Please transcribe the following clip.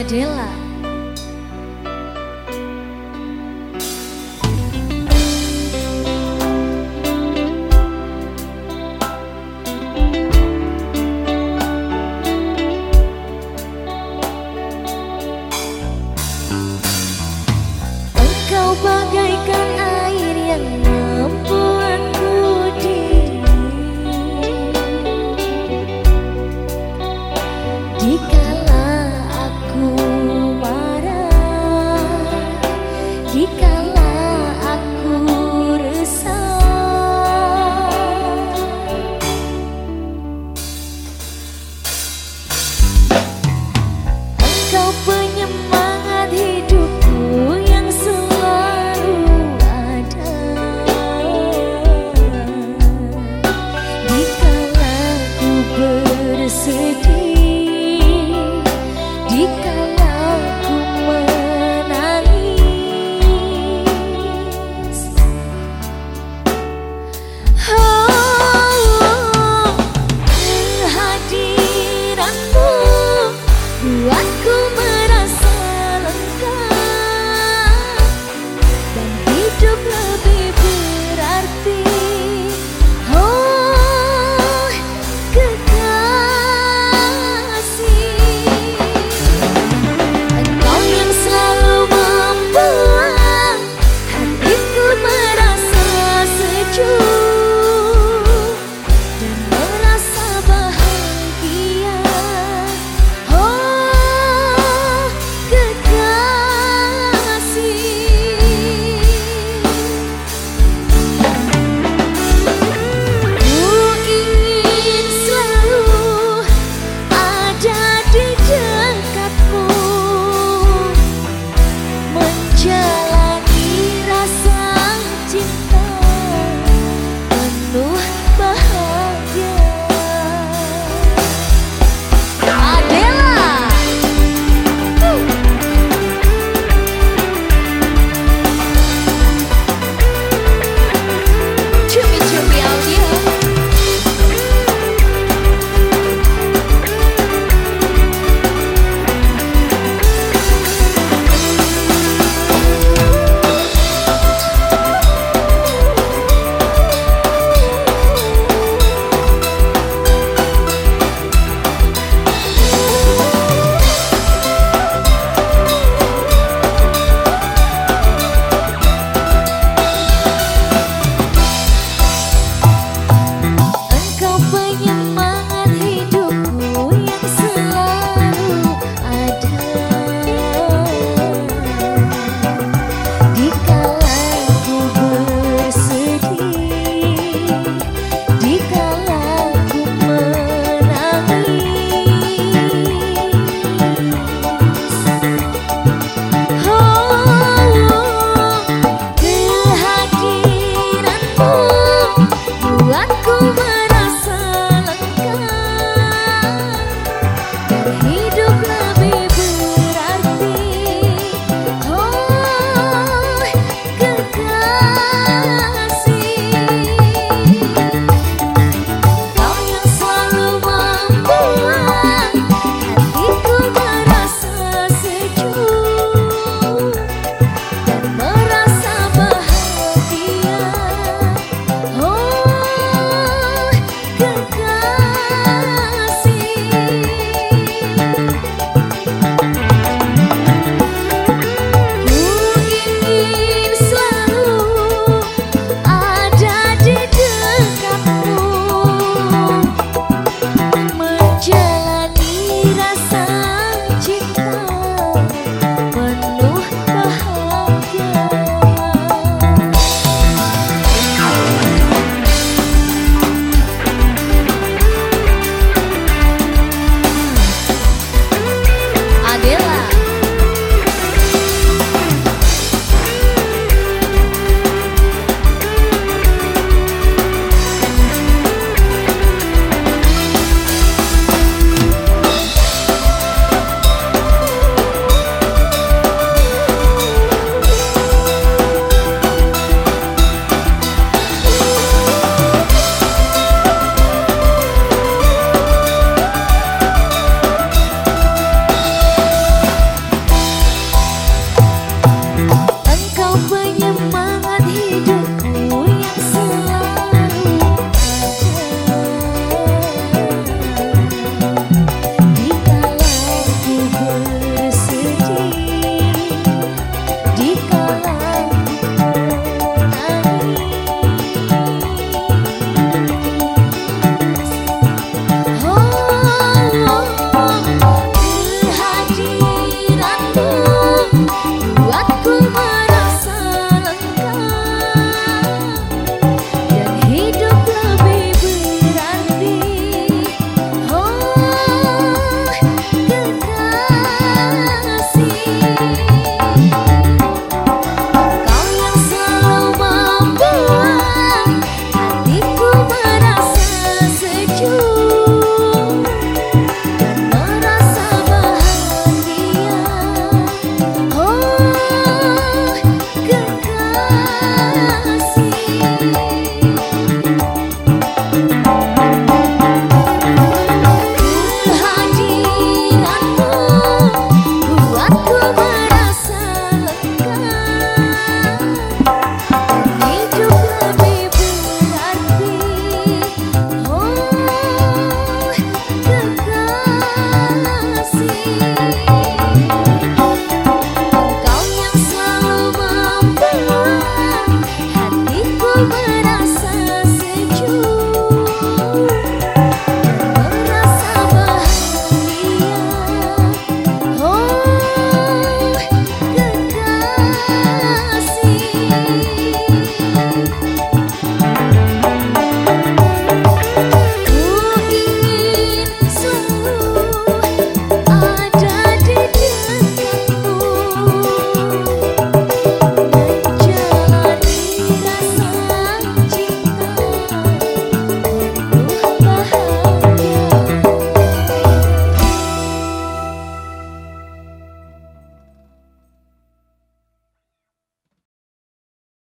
Adela. Engkau bagaikan